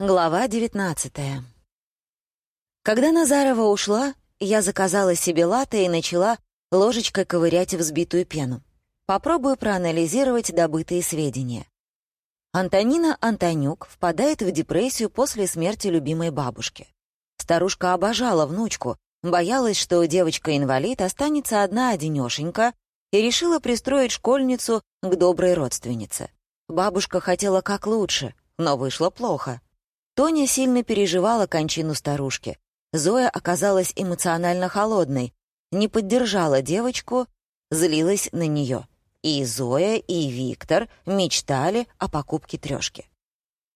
Глава девятнадцатая. Когда Назарова ушла, я заказала себе латте и начала ложечкой ковырять взбитую пену. Попробую проанализировать добытые сведения. Антонина Антонюк впадает в депрессию после смерти любимой бабушки. Старушка обожала внучку, боялась, что девочка-инвалид останется одна-одинешенька, и решила пристроить школьницу к доброй родственнице. Бабушка хотела как лучше, но вышло плохо. Тоня сильно переживала кончину старушки. Зоя оказалась эмоционально холодной, не поддержала девочку, злилась на нее. И Зоя, и Виктор мечтали о покупке трешки.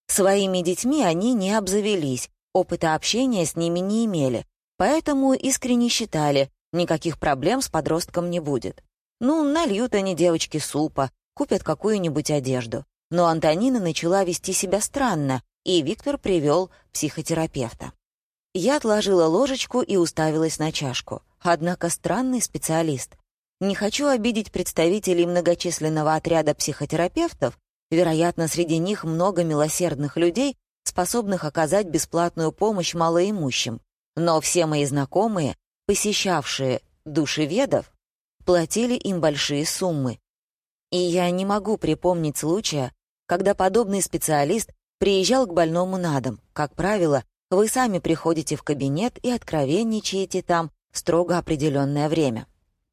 Своими детьми они не обзавелись, опыта общения с ними не имели, поэтому искренне считали, никаких проблем с подростком не будет. Ну, нальют они девочке супа, купят какую-нибудь одежду. Но Антонина начала вести себя странно, и Виктор привел психотерапевта. Я отложила ложечку и уставилась на чашку. Однако странный специалист. Не хочу обидеть представителей многочисленного отряда психотерапевтов, вероятно, среди них много милосердных людей, способных оказать бесплатную помощь малоимущим. Но все мои знакомые, посещавшие душеведов, платили им большие суммы. И я не могу припомнить случая, когда подобный специалист приезжал к больному на дом. Как правило, вы сами приходите в кабинет и откровенничаете там строго определенное время.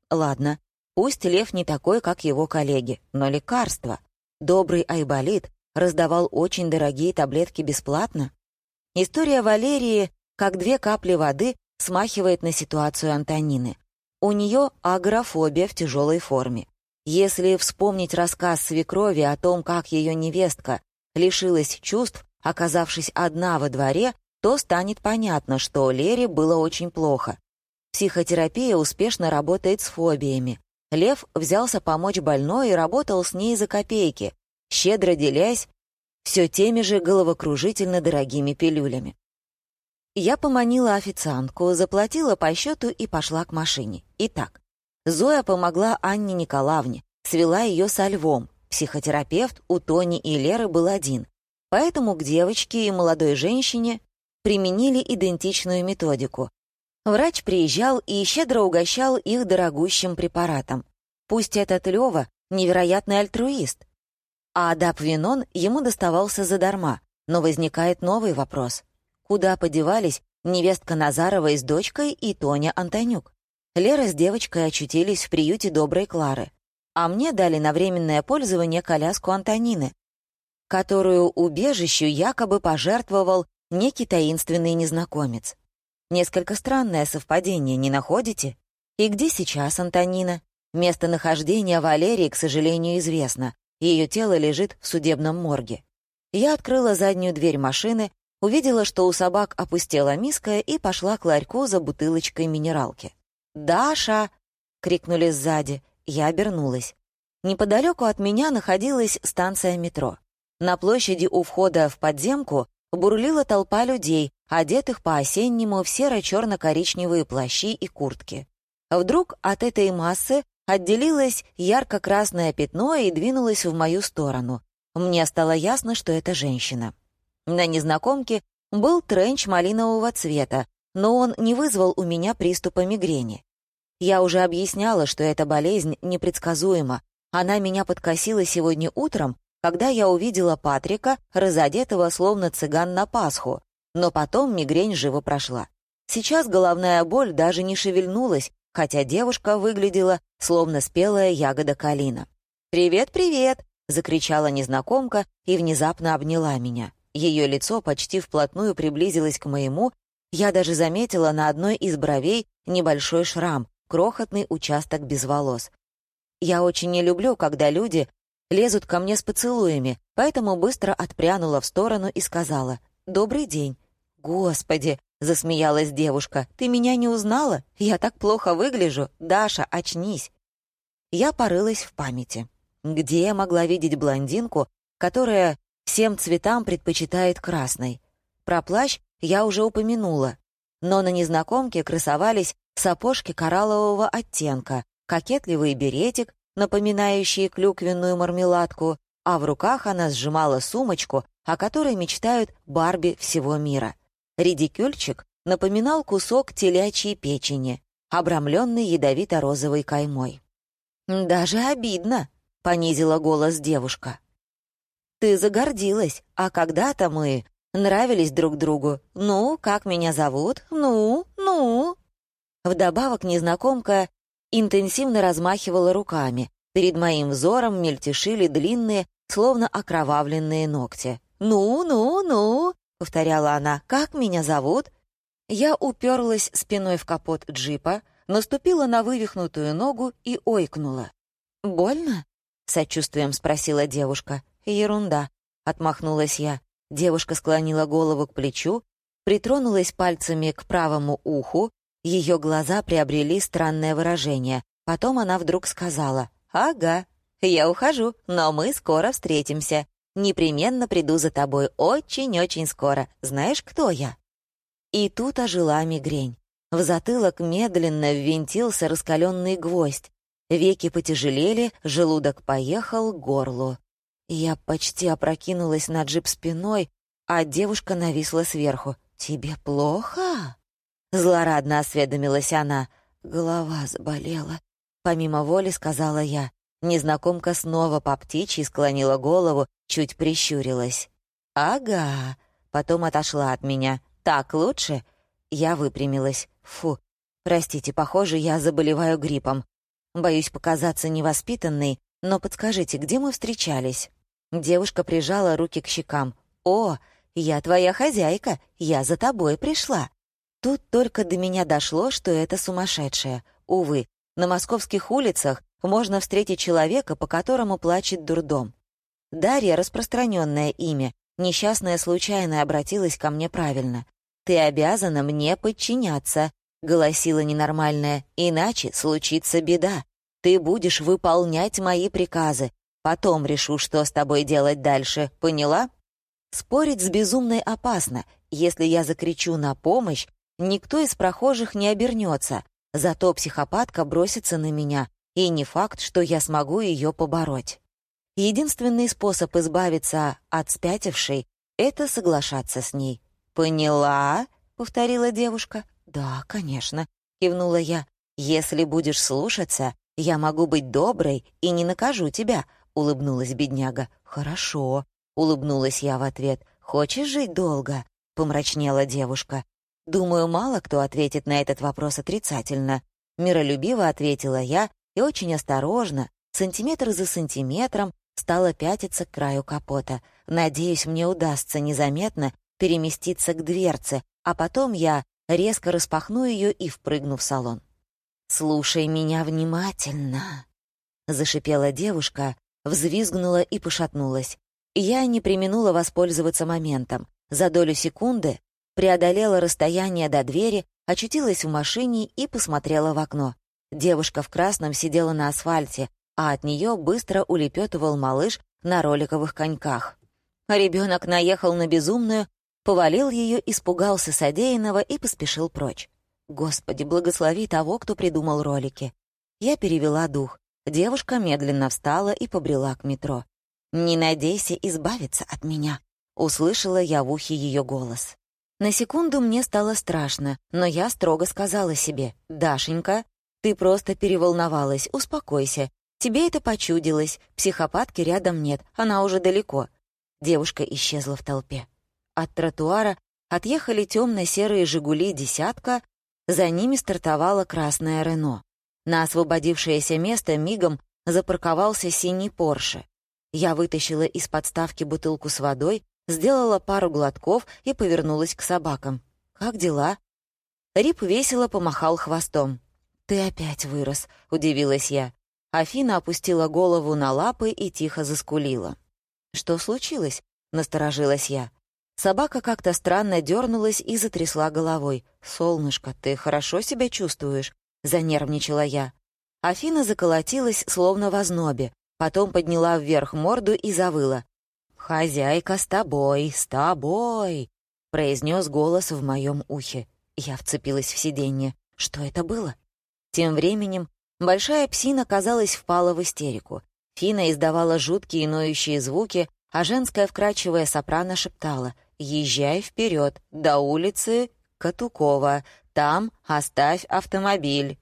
Ладно, пусть Лев не такой, как его коллеги, но лекарства. Добрый Айболит раздавал очень дорогие таблетки бесплатно. История Валерии, как две капли воды, смахивает на ситуацию Антонины. У нее агорафобия в тяжелой форме. Если вспомнить рассказ свекрови о том, как ее невестка лишилась чувств, оказавшись одна во дворе, то станет понятно, что Лере было очень плохо. Психотерапия успешно работает с фобиями. Лев взялся помочь больной и работал с ней за копейки, щедро делясь все теми же головокружительно дорогими пилюлями. Я поманила официантку, заплатила по счету и пошла к машине. Итак, Зоя помогла Анне Николаевне, свела ее со львом, Психотерапевт у Тони и Леры был один, поэтому к девочке и молодой женщине применили идентичную методику. Врач приезжал и щедро угощал их дорогущим препаратом. Пусть этот Лёва — невероятный альтруист. А Адапвинон ему доставался задарма, но возникает новый вопрос. Куда подевались невестка Назарова с дочкой и Тоня Антонюк? Лера с девочкой очутились в приюте доброй Клары а мне дали на временное пользование коляску Антонины, которую убежищу якобы пожертвовал некий таинственный незнакомец. Несколько странное совпадение, не находите? И где сейчас Антонина? Местонахождение Валерии, к сожалению, известно. Ее тело лежит в судебном морге. Я открыла заднюю дверь машины, увидела, что у собак опустела миска и пошла к ларьку за бутылочкой минералки. «Даша!» — крикнули сзади. Я обернулась. Неподалеку от меня находилась станция метро. На площади у входа в подземку бурлила толпа людей, одетых по-осеннему в серо-черно-коричневые плащи и куртки. Вдруг от этой массы отделилось ярко-красное пятно и двинулось в мою сторону. Мне стало ясно, что это женщина. На незнакомке был тренч малинового цвета, но он не вызвал у меня приступа мигрени. Я уже объясняла, что эта болезнь непредсказуема. Она меня подкосила сегодня утром, когда я увидела Патрика, разодетого словно цыган на Пасху, но потом мигрень живо прошла. Сейчас головная боль даже не шевельнулась, хотя девушка выглядела словно спелая ягода калина. «Привет, привет!» — закричала незнакомка и внезапно обняла меня. Ее лицо почти вплотную приблизилось к моему, я даже заметила на одной из бровей небольшой шрам, крохотный участок без волос. Я очень не люблю, когда люди лезут ко мне с поцелуями, поэтому быстро отпрянула в сторону и сказала «Добрый день». «Господи!» — засмеялась девушка. «Ты меня не узнала? Я так плохо выгляжу. Даша, очнись!» Я порылась в памяти. Где я могла видеть блондинку, которая всем цветам предпочитает красный? Про плащ я уже упомянула, но на незнакомке красовались сапожки кораллового оттенка, кокетливый беретик, напоминающий клюквенную мармеладку, а в руках она сжимала сумочку, о которой мечтают Барби всего мира. Редикюльчик напоминал кусок телячьей печени, обрамленный ядовито-розовой каймой. «Даже обидно», — понизила голос девушка. «Ты загордилась, а когда-то мы нравились друг другу. Ну, как меня зовут? Ну, ну». Вдобавок незнакомка интенсивно размахивала руками. Перед моим взором мельтешили длинные, словно окровавленные ногти. «Ну, ну, ну», — повторяла она, — «как меня зовут?» Я уперлась спиной в капот джипа, наступила на вывихнутую ногу и ойкнула. «Больно?» — сочувствием спросила девушка. «Ерунда», — отмахнулась я. Девушка склонила голову к плечу, притронулась пальцами к правому уху, ее глаза приобрели странное выражение. Потом она вдруг сказала «Ага, я ухожу, но мы скоро встретимся. Непременно приду за тобой очень-очень скоро. Знаешь, кто я?» И тут ожила мигрень. В затылок медленно ввинтился раскаленный гвоздь. Веки потяжелели, желудок поехал к горлу. Я почти опрокинулась на джип спиной, а девушка нависла сверху. «Тебе плохо?» Злорадно осведомилась она. Голова заболела. Помимо воли сказала я. Незнакомка снова по птичьи склонила голову, чуть прищурилась. «Ага». Потом отошла от меня. «Так лучше?» Я выпрямилась. «Фу, простите, похоже, я заболеваю гриппом. Боюсь показаться невоспитанной, но подскажите, где мы встречались?» Девушка прижала руки к щекам. «О, я твоя хозяйка, я за тобой пришла». Тут только до меня дошло, что это сумасшедшая. Увы, на московских улицах можно встретить человека, по которому плачет дурдом. Дарья — распространенное имя, несчастная случайно обратилась ко мне правильно. «Ты обязана мне подчиняться», — голосила ненормальная, «иначе случится беда. Ты будешь выполнять мои приказы. Потом решу, что с тобой делать дальше, поняла?» Спорить с безумной опасно. Если я закричу на помощь, никто из прохожих не обернется, зато психопатка бросится на меня, и не факт, что я смогу ее побороть. Единственный способ избавиться от спятившей — это соглашаться с ней. «Поняла?» — повторила девушка. «Да, конечно», — кивнула я. «Если будешь слушаться, я могу быть доброй и не накажу тебя», — улыбнулась бедняга. «Хорошо», — улыбнулась я в ответ. «Хочешь жить долго?» — помрачнела девушка. «Думаю, мало кто ответит на этот вопрос отрицательно». Миролюбиво ответила я и очень осторожно, сантиметр за сантиметром, стала пятиться к краю капота. Надеюсь, мне удастся незаметно переместиться к дверце, а потом я резко распахну ее и впрыгну в салон. «Слушай меня внимательно», — зашипела девушка, взвизгнула и пошатнулась. Я не применула воспользоваться моментом. За долю секунды преодолела расстояние до двери, очутилась в машине и посмотрела в окно. Девушка в красном сидела на асфальте, а от нее быстро улепетывал малыш на роликовых коньках. Ребенок наехал на безумную, повалил ее, испугался содеянного и поспешил прочь. Господи, благослови того, кто придумал ролики. Я перевела дух. Девушка медленно встала и побрела к метро. «Не надейся избавиться от меня», — услышала я в ухе ее голос. На секунду мне стало страшно, но я строго сказала себе, «Дашенька, ты просто переволновалась, успокойся. Тебе это почудилось, психопатки рядом нет, она уже далеко». Девушка исчезла в толпе. От тротуара отъехали темно-серые «Жигули» «десятка», за ними стартовала красная «Рено». На освободившееся место мигом запарковался синий «Порше». Я вытащила из подставки бутылку с водой, сделала пару глотков и повернулась к собакам. «Как дела?» Рип весело помахал хвостом. «Ты опять вырос», — удивилась я. Афина опустила голову на лапы и тихо заскулила. «Что случилось?» — насторожилась я. Собака как-то странно дернулась и затрясла головой. «Солнышко, ты хорошо себя чувствуешь?» — занервничала я. Афина заколотилась, словно в ознобе, потом подняла вверх морду и завыла. «Хозяйка с тобой, с тобой!» — произнес голос в моем ухе. Я вцепилась в сиденье. Что это было? Тем временем большая псина, казалось, впала в истерику. Фина издавала жуткие ноющие звуки, а женская вкрадчивая сопрано шептала «Езжай вперед, до улицы Катукова, там оставь автомобиль».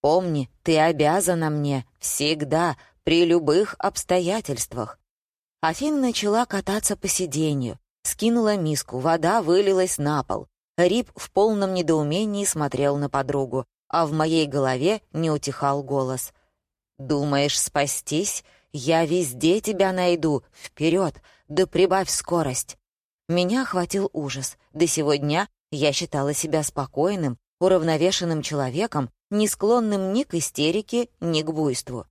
«Помни, ты обязана мне всегда, при любых обстоятельствах». Афина начала кататься по сиденью, скинула миску, вода вылилась на пол. Рип в полном недоумении смотрел на подругу, а в моей голове не утихал голос. «Думаешь спастись? Я везде тебя найду. Вперед! Да прибавь скорость!» Меня охватил ужас. До сегодня я считала себя спокойным, уравновешенным человеком, не склонным ни к истерике, ни к буйству.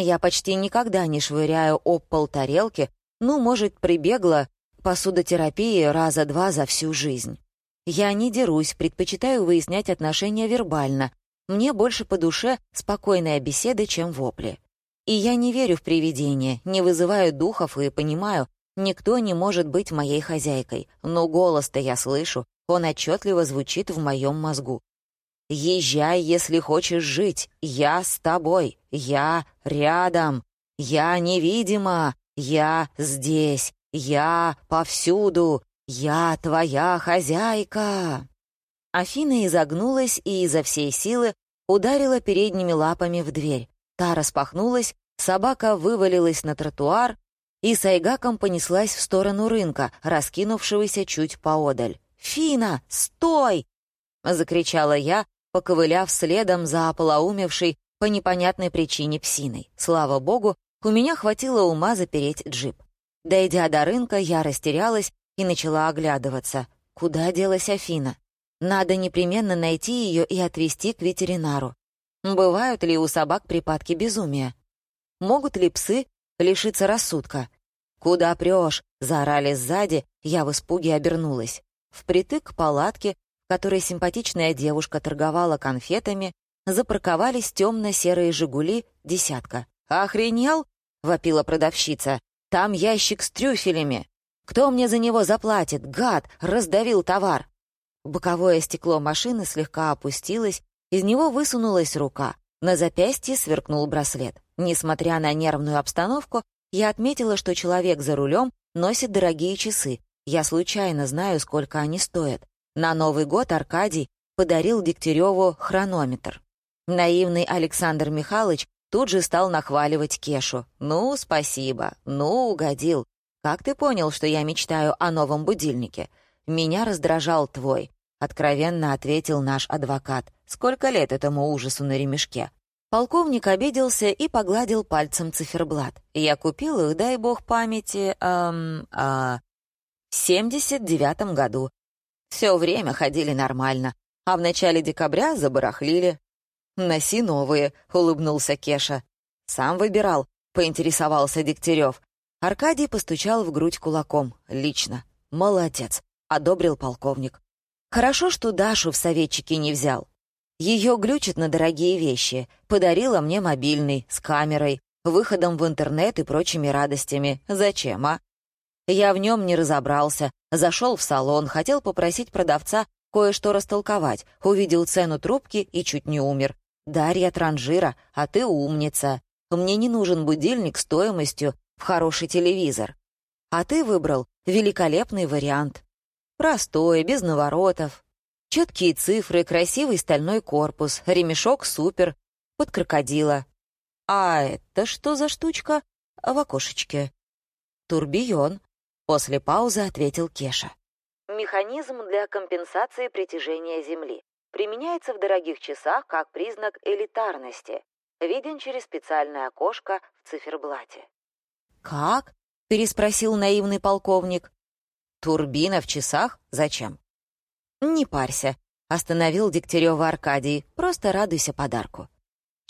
Я почти никогда не швыряю об пол тарелки, ну, может, прибегла посудотерапии раза два за всю жизнь. Я не дерусь, предпочитаю выяснять отношения вербально. Мне больше по душе спокойная беседа, чем вопли. И я не верю в привидения, не вызываю духов и понимаю, никто не может быть моей хозяйкой. Но голос-то я слышу, он отчетливо звучит в моем мозгу. «Езжай, если хочешь жить. Я с тобой. Я рядом. Я невидима. Я здесь. Я повсюду. «Я твоя хозяйка!» Афина изогнулась и изо всей силы ударила передними лапами в дверь. Та распахнулась, собака вывалилась на тротуар и с айгаком понеслась в сторону рынка, раскинувшегося чуть поодаль. «Фина, стой!» — закричала я, поковыляв следом за ополоумевшей по непонятной причине псиной. Слава богу, у меня хватило ума запереть джип. Дойдя до рынка, я растерялась и начала оглядываться. Куда делась Афина? Надо непременно найти ее и отвезти к ветеринару. Бывают ли у собак припадки безумия? Могут ли псы лишиться рассудка? «Куда прешь?» — заорали сзади, я в испуге обернулась. Впритык к палатке, которой симпатичная девушка торговала конфетами, запарковались темно-серые «Жигули» десятка. «Охренел?» — вопила продавщица. «Там ящик с трюфелями!» Кто мне за него заплатит? Гад! Раздавил товар!» Боковое стекло машины слегка опустилось, из него высунулась рука. На запястье сверкнул браслет. Несмотря на нервную обстановку, я отметила, что человек за рулем носит дорогие часы. Я случайно знаю, сколько они стоят. На Новый год Аркадий подарил Дегтяреву хронометр. Наивный Александр Михайлович тут же стал нахваливать Кешу. «Ну, спасибо. Ну, угодил. «Как ты понял, что я мечтаю о новом будильнике? Меня раздражал твой», — откровенно ответил наш адвокат. «Сколько лет этому ужасу на ремешке?» Полковник обиделся и погладил пальцем циферблат. «Я купил их, дай бог памяти, эм, а, в семьдесят девятом году. Все время ходили нормально, а в начале декабря забарахлили». «Носи новые», — улыбнулся Кеша. «Сам выбирал», — поинтересовался Дегтярев. Аркадий постучал в грудь кулаком. «Лично. Молодец», — одобрил полковник. «Хорошо, что Дашу в советчики не взял. Ее глючит на дорогие вещи. Подарила мне мобильный, с камерой, выходом в интернет и прочими радостями. Зачем, а? Я в нем не разобрался. Зашел в салон, хотел попросить продавца кое-что растолковать. Увидел цену трубки и чуть не умер. Дарья транжира, а ты умница. Мне не нужен будильник стоимостью в хороший телевизор. А ты выбрал великолепный вариант. Простой, без наворотов. Четкие цифры, красивый стальной корпус, ремешок супер, под крокодила. А это что за штучка в окошечке? Турбион. После паузы ответил Кеша. Механизм для компенсации притяжения Земли. Применяется в дорогих часах как признак элитарности. Виден через специальное окошко в циферблате. «Как?» — переспросил наивный полковник. «Турбина в часах? Зачем?» «Не парься», — остановил Дегтярева Аркадий. «Просто радуйся подарку».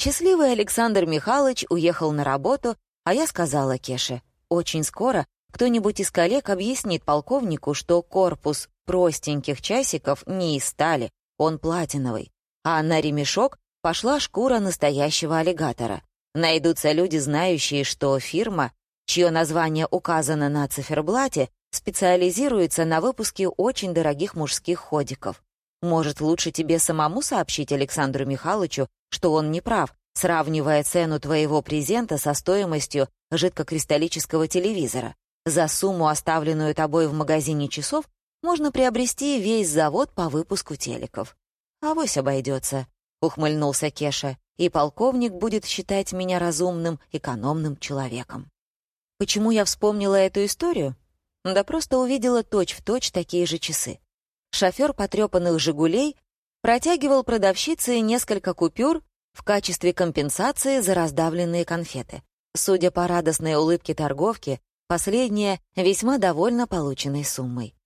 Счастливый Александр Михайлович уехал на работу, а я сказала Кеше, «Очень скоро кто-нибудь из коллег объяснит полковнику, что корпус простеньких часиков не из стали, он платиновый, а на ремешок пошла шкура настоящего аллигатора. Найдутся люди, знающие, что фирма чье название указано на циферблате, специализируется на выпуске очень дорогих мужских ходиков. Может, лучше тебе самому сообщить Александру Михайловичу, что он не прав, сравнивая цену твоего презента со стоимостью жидкокристаллического телевизора. За сумму, оставленную тобой в магазине часов, можно приобрести весь завод по выпуску телеков. «Авось обойдется», — ухмыльнулся Кеша, «и полковник будет считать меня разумным, экономным человеком». Почему я вспомнила эту историю? Да просто увидела точь-в-точь точь такие же часы. Шофер потрепанных «Жигулей» протягивал продавщице несколько купюр в качестве компенсации за раздавленные конфеты. Судя по радостной улыбке торговки, последняя весьма довольна полученной суммой.